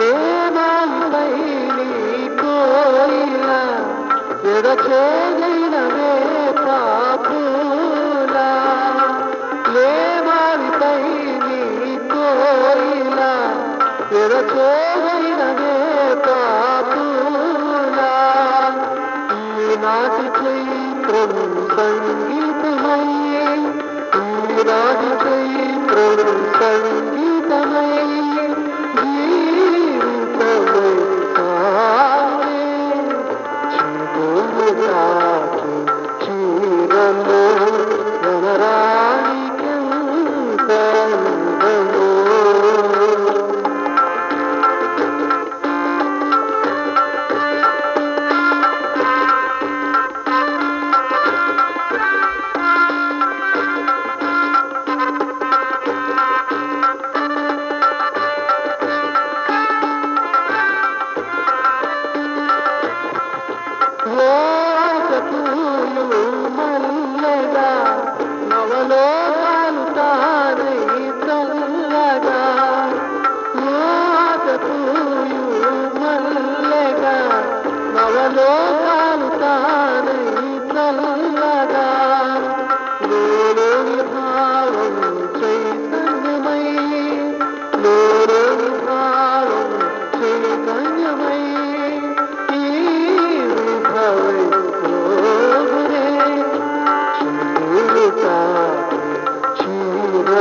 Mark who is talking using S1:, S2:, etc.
S1: ప్రేమాంబై నీ కోయిల ఎడచేగైనవే పాపుల remember. Hello